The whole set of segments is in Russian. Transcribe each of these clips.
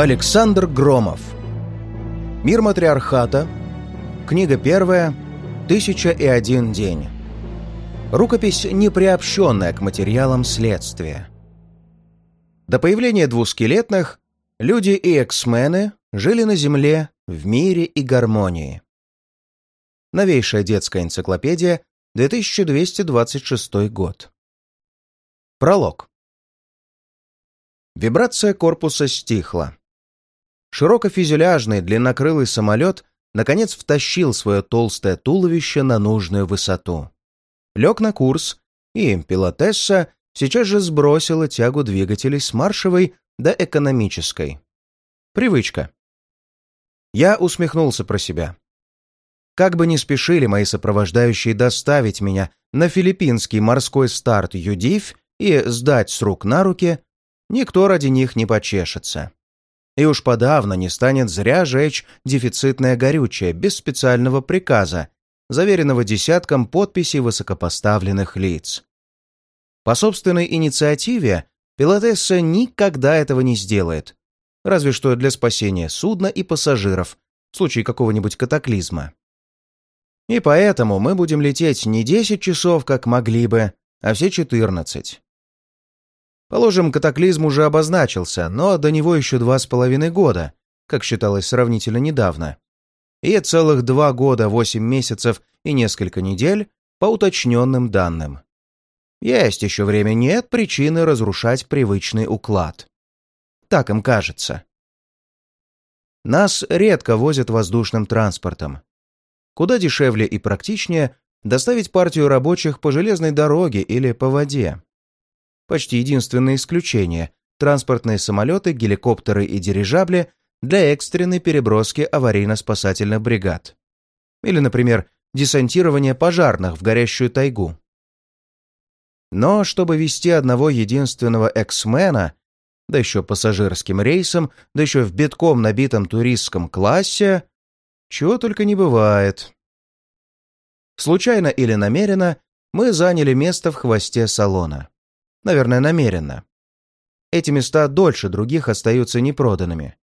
Александр Громов. Мир матриархата. Книга первая. Тысяча и один день. Рукопись, не приобщенная к материалам следствия. До появления двускелетных люди и эксмены жили на Земле в мире и гармонии. Новейшая детская энциклопедия, 2226 год. Пролог. Вибрация корпуса стихла. Широкофюзеляжный длиннокрылый самолет наконец втащил свое толстое туловище на нужную высоту. Лег на курс, и пилотесса сейчас же сбросила тягу двигателей с маршевой до экономической. Привычка. Я усмехнулся про себя. Как бы ни спешили мои сопровождающие доставить меня на филиппинский морской старт Юдив и сдать с рук на руки, никто ради них не почешется и уж подавно не станет зря жечь дефицитное горючее без специального приказа, заверенного десятком подписей высокопоставленных лиц. По собственной инициативе пилотесса никогда этого не сделает, разве что для спасения судна и пассажиров в случае какого-нибудь катаклизма. И поэтому мы будем лететь не 10 часов, как могли бы, а все 14. Положим, катаклизм уже обозначился, но до него еще два с половиной года, как считалось сравнительно недавно. И целых два года, восемь месяцев и несколько недель по уточненным данным. Есть еще время, нет причины разрушать привычный уклад. Так им кажется. Нас редко возят воздушным транспортом. Куда дешевле и практичнее доставить партию рабочих по железной дороге или по воде почти единственное исключение – транспортные самолеты, геликоптеры и дирижабли для экстренной переброски аварийно-спасательных бригад. Или, например, десантирование пожарных в горящую тайгу. Но чтобы вести одного единственного эксмена, да еще пассажирским рейсом, да еще в битком набитом туристском классе, чего только не бывает. Случайно или намеренно мы заняли место в хвосте салона. Наверное, намеренно. Эти места дольше других остаются непроданными.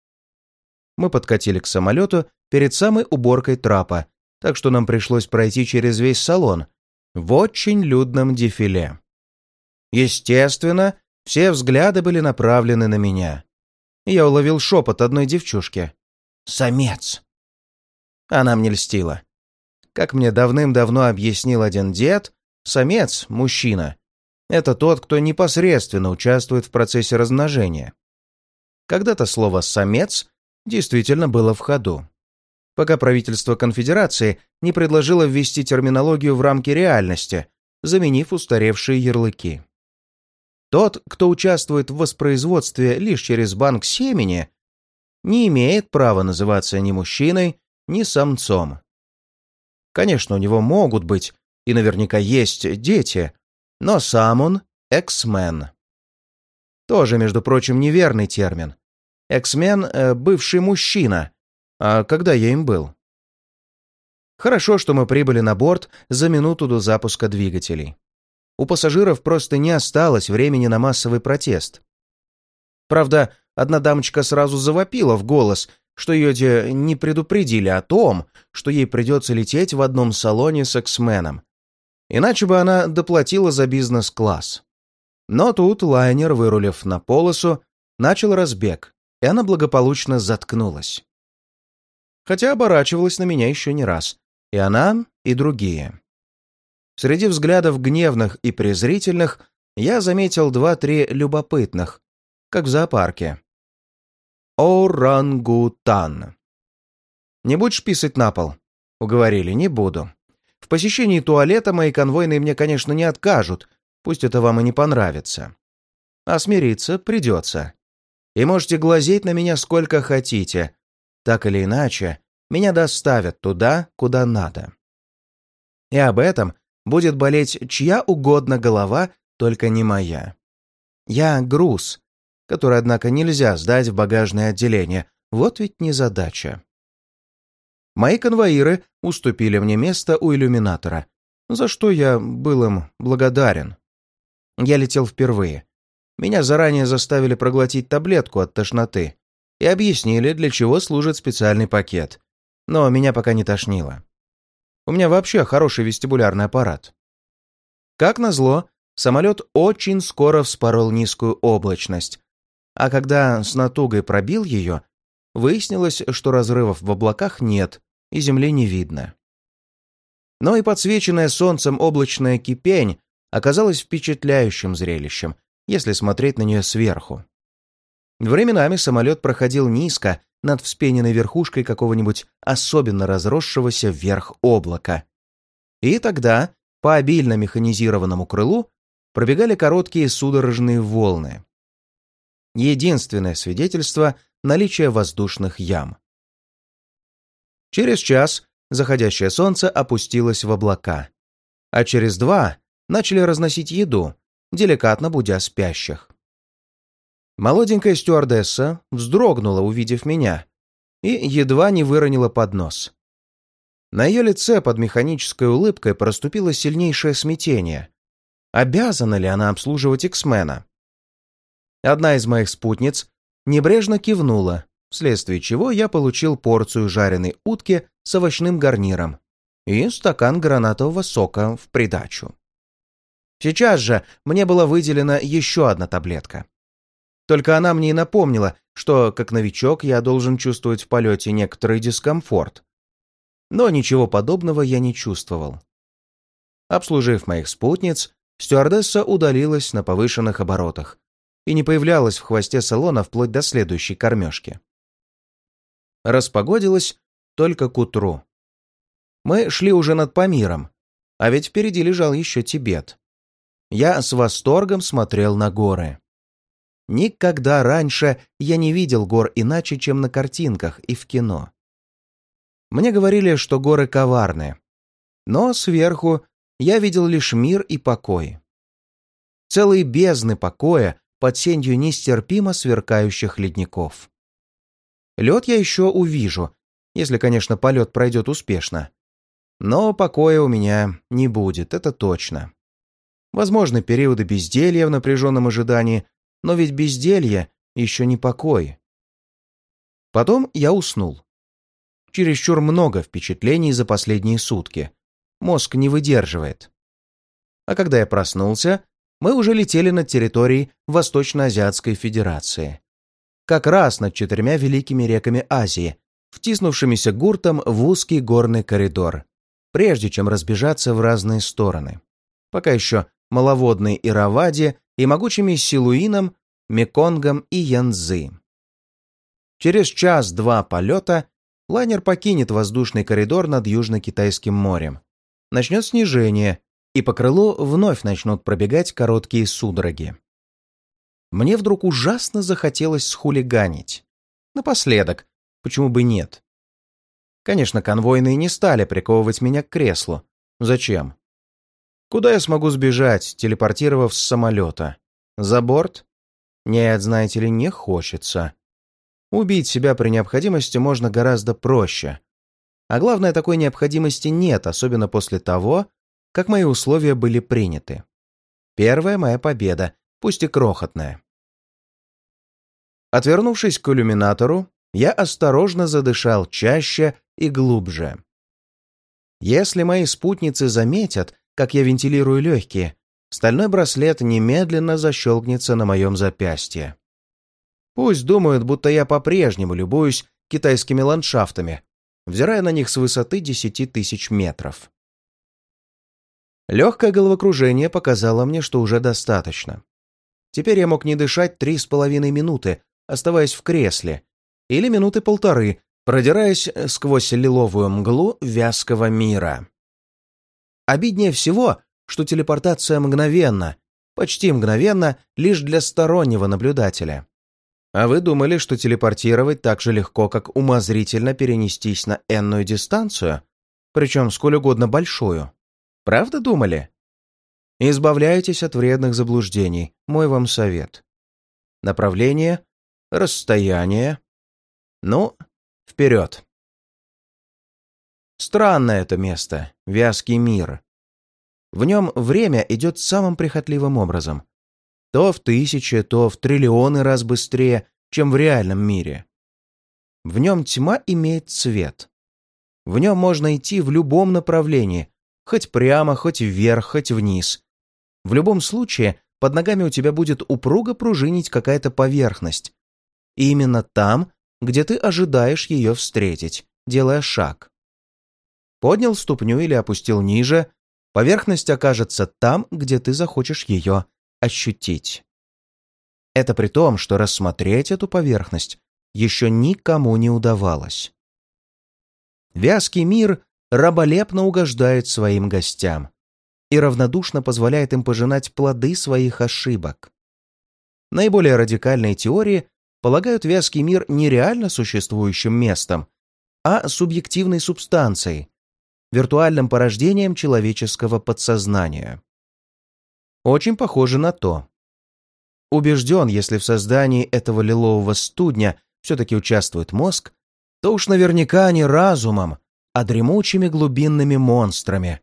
Мы подкатили к самолету перед самой уборкой трапа, так что нам пришлось пройти через весь салон в очень людном дефиле. Естественно, все взгляды были направлены на меня. Я уловил шепот одной девчушки. «Самец!» Она мне льстила. Как мне давным-давно объяснил один дед, самец, мужчина, это тот, кто непосредственно участвует в процессе размножения. Когда-то слово «самец» действительно было в ходу, пока правительство конфедерации не предложило ввести терминологию в рамки реальности, заменив устаревшие ярлыки. Тот, кто участвует в воспроизводстве лишь через банк семени, не имеет права называться ни мужчиной, ни самцом. Конечно, у него могут быть и наверняка есть дети, но сам он — эксмен. Тоже, между прочим, неверный термин. Эксмен э, — бывший мужчина. А когда я им был? Хорошо, что мы прибыли на борт за минуту до запуска двигателей. У пассажиров просто не осталось времени на массовый протест. Правда, одна дамочка сразу завопила в голос, что ее не предупредили о том, что ей придется лететь в одном салоне с эксменом, Иначе бы она доплатила за бизнес-класс. Но тут лайнер, вырулив на полосу, начал разбег, и она благополучно заткнулась. Хотя оборачивалась на меня еще не раз. И она, и другие. Среди взглядов гневных и презрительных я заметил два-три любопытных, как в зоопарке. Орангутан. «Не будешь писать на пол?» Уговорили, не буду. В посещении туалета мои конвойные мне, конечно, не откажут, пусть это вам и не понравится. А смириться придется. И можете глазеть на меня сколько хотите. Так или иначе, меня доставят туда, куда надо. И об этом будет болеть чья угодно голова, только не моя. Я груз, который, однако, нельзя сдать в багажное отделение. Вот ведь незадача. Мои конвоиры уступили мне место у иллюминатора, за что я был им благодарен. Я летел впервые. Меня заранее заставили проглотить таблетку от тошноты, и объяснили, для чего служит специальный пакет. Но меня пока не тошнило. У меня вообще хороший вестибулярный аппарат. Как назло, самолет очень скоро вспорол низкую облачность, а когда с натугой пробил ее, выяснилось, что разрывов в облаках нет и земли не видно. Но и подсвеченная солнцем облачная кипень оказалась впечатляющим зрелищем, если смотреть на нее сверху. Временами самолет проходил низко над вспененной верхушкой какого-нибудь особенно разросшегося вверх облака. И тогда по обильно механизированному крылу пробегали короткие судорожные волны. Единственное свидетельство наличия воздушных ям. Через час заходящее солнце опустилось в облака, а через два начали разносить еду, деликатно будя спящих. Молоденькая стюардесса вздрогнула, увидев меня, и едва не выронила поднос. На ее лице под механической улыбкой проступило сильнейшее смятение. Обязана ли она обслуживать X-мена? Одна из моих спутниц небрежно кивнула, вследствие чего я получил порцию жареной утки с овощным гарниром и стакан гранатового сока в придачу. Сейчас же мне была выделена еще одна таблетка. Только она мне и напомнила, что, как новичок, я должен чувствовать в полете некоторый дискомфорт. Но ничего подобного я не чувствовал. Обслужив моих спутниц, стюардесса удалилась на повышенных оборотах и не появлялась в хвосте салона вплоть до следующей кормежки. Распогодилось только к утру. Мы шли уже над Памиром, а ведь впереди лежал еще Тибет. Я с восторгом смотрел на горы. Никогда раньше я не видел гор иначе, чем на картинках и в кино. Мне говорили, что горы коварны. Но сверху я видел лишь мир и покой. Целые бездны покоя под сенью нестерпимо сверкающих ледников. Лед я еще увижу, если, конечно, полет пройдет успешно. Но покоя у меня не будет, это точно. Возможны периоды безделья в напряженном ожидании, но ведь безделье еще не покой. Потом я уснул. Чересчур много впечатлений за последние сутки. Мозг не выдерживает. А когда я проснулся, мы уже летели над территорией Восточно-Азиатской Федерации. Как раз над четырьмя великими реками Азии, втиснувшимися гуртом в узкий горный коридор, прежде чем разбежаться в разные стороны. Пока еще маловодной Ираваде и могучими Силуином, Меконгом и Янзы. Через час-два полета лайнер покинет воздушный коридор над Южно-Китайским морем, начнет снижение, и по крылу вновь начнут пробегать короткие судороги. Мне вдруг ужасно захотелось схулиганить. Напоследок, почему бы нет? Конечно, конвойные не стали приковывать меня к креслу. Зачем? Куда я смогу сбежать, телепортировав с самолета? За борт? Нет, знаете ли, не хочется. Убить себя при необходимости можно гораздо проще. А главное, такой необходимости нет, особенно после того, как мои условия были приняты. Первая моя победа, пусть и крохотная. Отвернувшись к иллюминатору, я осторожно задышал чаще и глубже. Если мои спутницы заметят, как я вентилирую легкие, стальной браслет немедленно защелкнется на моем запястье. Пусть думают, будто я по-прежнему любуюсь китайскими ландшафтами, взирая на них с высоты десяти тысяч метров. Легкое головокружение показало мне, что уже достаточно. Теперь я мог не дышать три с половиной минуты, оставаясь в кресле, или минуты полторы, продираясь сквозь лиловую мглу вязкого мира. Обиднее всего, что телепортация мгновенна, почти мгновенно, лишь для стороннего наблюдателя. А вы думали, что телепортировать так же легко, как умозрительно перенестись на энную дистанцию, причем сколь угодно большую? Правда думали? Избавляйтесь от вредных заблуждений, мой вам совет. Направление, расстояние. Ну, вперед. Странное это место, вязкий мир. В нем время идет самым прихотливым образом. То в тысячи, то в триллионы раз быстрее, чем в реальном мире. В нем тьма имеет цвет. В нем можно идти в любом направлении, хоть прямо, хоть вверх, хоть вниз. В любом случае, под ногами у тебя будет упруго пружинить какая-то поверхность. И именно там, где ты ожидаешь ее встретить, делая шаг. Поднял ступню или опустил ниже, поверхность окажется там, где ты захочешь ее ощутить. Это при том, что рассмотреть эту поверхность еще никому не удавалось. Вязкий мир раболепно угождает своим гостям и равнодушно позволяет им пожинать плоды своих ошибок. Наиболее радикальные теории полагают вязкий мир не реально существующим местом, а субъективной субстанцией, виртуальным порождением человеческого подсознания. Очень похоже на то. Убежден, если в создании этого лилового студня все-таки участвует мозг, то уж наверняка не разумом, а дремучими глубинными монстрами,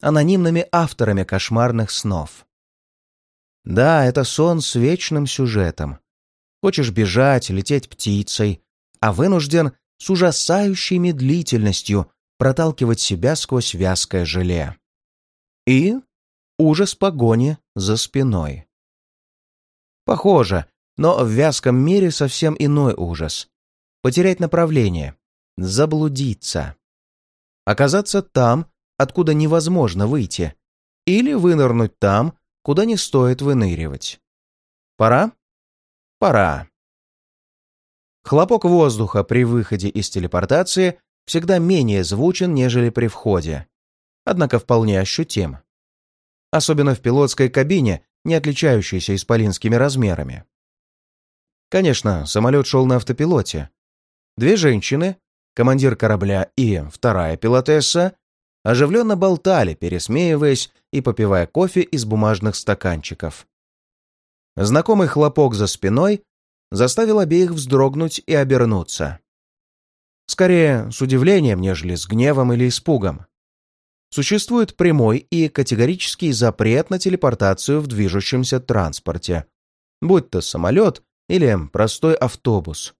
анонимными авторами кошмарных снов. Да, это сон с вечным сюжетом. Хочешь бежать, лететь птицей, а вынужден с ужасающей медлительностью проталкивать себя сквозь вязкое желе. И ужас погони за спиной. Похоже, но в вязком мире совсем иной ужас. Потерять направление, заблудиться оказаться там, откуда невозможно выйти, или вынырнуть там, куда не стоит выныривать. Пора? Пора. Хлопок воздуха при выходе из телепортации всегда менее звучен, нежели при входе, однако вполне ощутим. Особенно в пилотской кабине, не отличающейся исполинскими размерами. Конечно, самолет шел на автопилоте. Две женщины, командир корабля и вторая пилотесса оживленно болтали, пересмеиваясь и попивая кофе из бумажных стаканчиков. Знакомый хлопок за спиной заставил обеих вздрогнуть и обернуться. Скорее, с удивлением, нежели с гневом или испугом. Существует прямой и категорический запрет на телепортацию в движущемся транспорте, будь то самолет или простой автобус.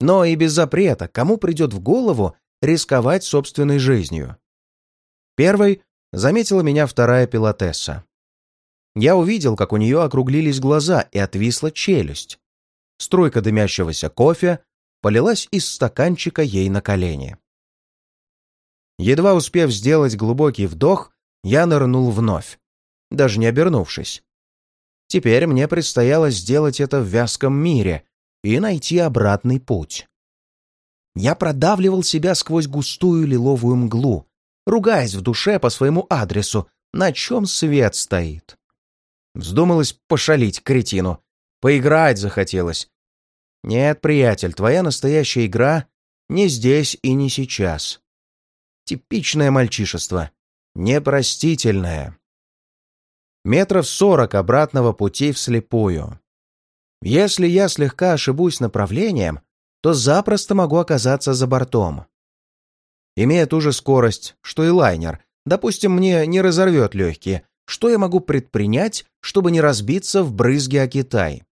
Но и без запрета кому придет в голову рисковать собственной жизнью? Первой заметила меня вторая пилотесса. Я увидел, как у нее округлились глаза и отвисла челюсть. Струйка дымящегося кофе полилась из стаканчика ей на колени. Едва успев сделать глубокий вдох, я нырнул вновь, даже не обернувшись. Теперь мне предстояло сделать это в вязком мире, и найти обратный путь. Я продавливал себя сквозь густую лиловую мглу, ругаясь в душе по своему адресу, на чем свет стоит. Вздумалось пошалить кретину. Поиграть захотелось. Нет, приятель, твоя настоящая игра не здесь и не сейчас. Типичное мальчишество. Непростительное. Метров сорок обратного пути вслепую. Если я слегка ошибусь направлением, то запросто могу оказаться за бортом. Имея ту же скорость, что и лайнер, допустим, мне не разорвет легкие, что я могу предпринять, чтобы не разбиться в брызги о Китай?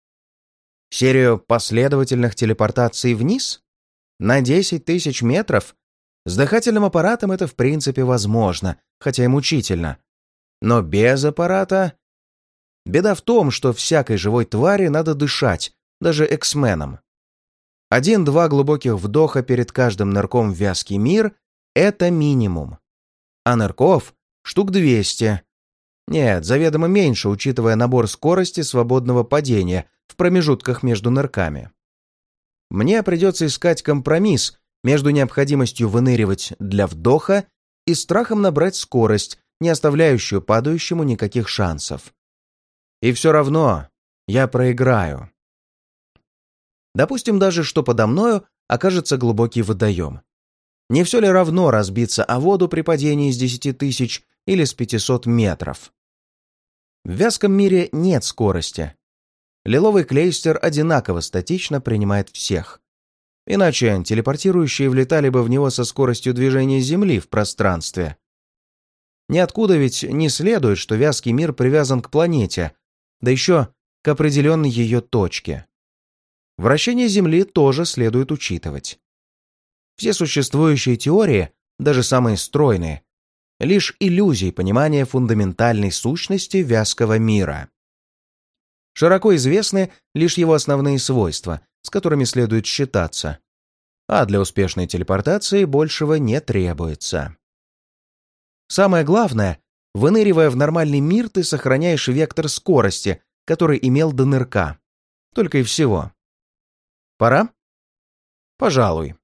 Серию последовательных телепортаций вниз? На 10 тысяч метров? С дыхательным аппаратом это в принципе возможно, хотя и мучительно. Но без аппарата Беда в том, что всякой живой твари надо дышать, даже эксменам. Один-два глубоких вдоха перед каждым нырком в вязкий мир — это минимум. А нырков — штук 200. Нет, заведомо меньше, учитывая набор скорости свободного падения в промежутках между нырками. Мне придется искать компромисс между необходимостью выныривать для вдоха и страхом набрать скорость, не оставляющую падающему никаких шансов. И все равно я проиграю. Допустим даже, что подо мною окажется глубокий водоем. Не все ли равно разбиться о воду при падении с 10 тысяч или с 500 метров? В вязком мире нет скорости. Лиловый клейстер одинаково статично принимает всех. Иначе телепортирующие влетали бы в него со скоростью движения Земли в пространстве. Ниоткуда ведь не следует, что вязкий мир привязан к планете, да еще к определенной ее точке. Вращение Земли тоже следует учитывать. Все существующие теории, даже самые стройные, лишь иллюзии понимания фундаментальной сущности вязкого мира. Широко известны лишь его основные свойства, с которыми следует считаться, а для успешной телепортации большего не требуется. Самое главное, выныривая в нормальный мир, ты сохраняешь вектор скорости, который имел до нырка. Только и всего. Пора? Пожалуй.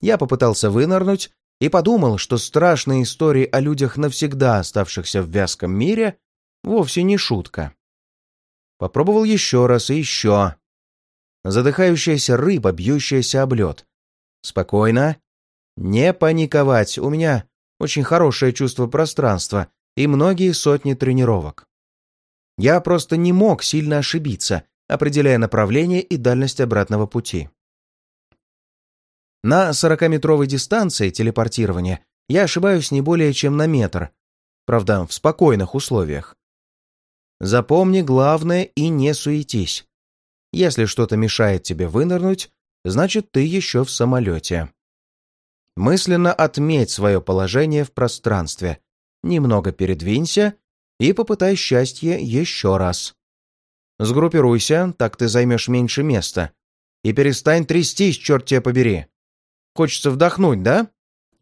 Я попытался вынырнуть и подумал, что страшные истории о людях, навсегда оставшихся в вязком мире, вовсе не шутка. Попробовал еще раз и еще. Задыхающаяся рыба, бьющаяся об лед. Спокойно. Не паниковать, у меня очень хорошее чувство пространства и многие сотни тренировок. Я просто не мог сильно ошибиться, определяя направление и дальность обратного пути. На 40-метровой дистанции телепортирования я ошибаюсь не более чем на метр, правда, в спокойных условиях. Запомни главное и не суетись. Если что-то мешает тебе вынырнуть, значит, ты еще в самолете. Мысленно отметь свое положение в пространстве, немного передвинься и попытай счастье еще раз. Сгруппируйся, так ты займешь меньше места. И перестань трястись, черт тебя побери. Хочется вдохнуть, да?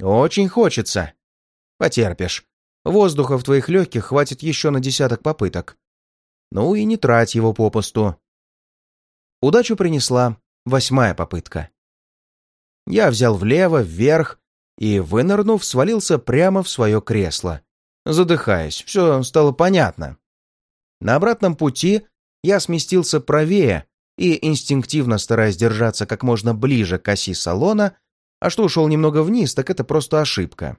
Очень хочется. Потерпишь. Воздуха в твоих легких хватит еще на десяток попыток. Ну и не трать его попусту. Удачу принесла восьмая попытка. Я взял влево, вверх и, вынырнув, свалился прямо в свое кресло. Задыхаясь, все стало понятно. На обратном пути я сместился правее и, инстинктивно стараясь держаться как можно ближе к оси салона, а что ушел немного вниз, так это просто ошибка.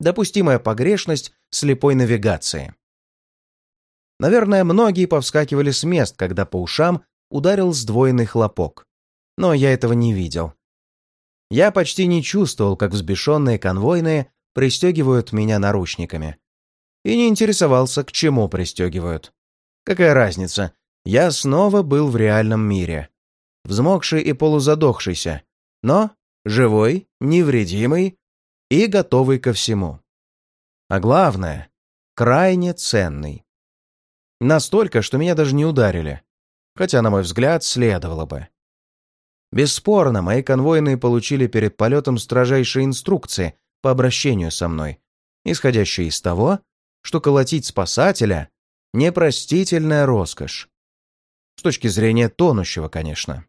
Допустимая погрешность слепой навигации. Наверное, многие повскакивали с мест, когда по ушам ударил сдвоенный хлопок. Но я этого не видел. Я почти не чувствовал, как взбешенные конвойные пристегивают меня наручниками. И не интересовался, к чему пристегивают. Какая разница? Я снова был в реальном мире. Взмокший и полузадохшийся, но живой, невредимый и готовый ко всему. А главное, крайне ценный. Настолько, что меня даже не ударили. Хотя, на мой взгляд, следовало бы. Бесспорно, мои конвойные получили перед полетом строжайшие инструкции по обращению со мной, исходящие из того, что колотить спасателя — непростительная роскошь. С точки зрения тонущего, конечно.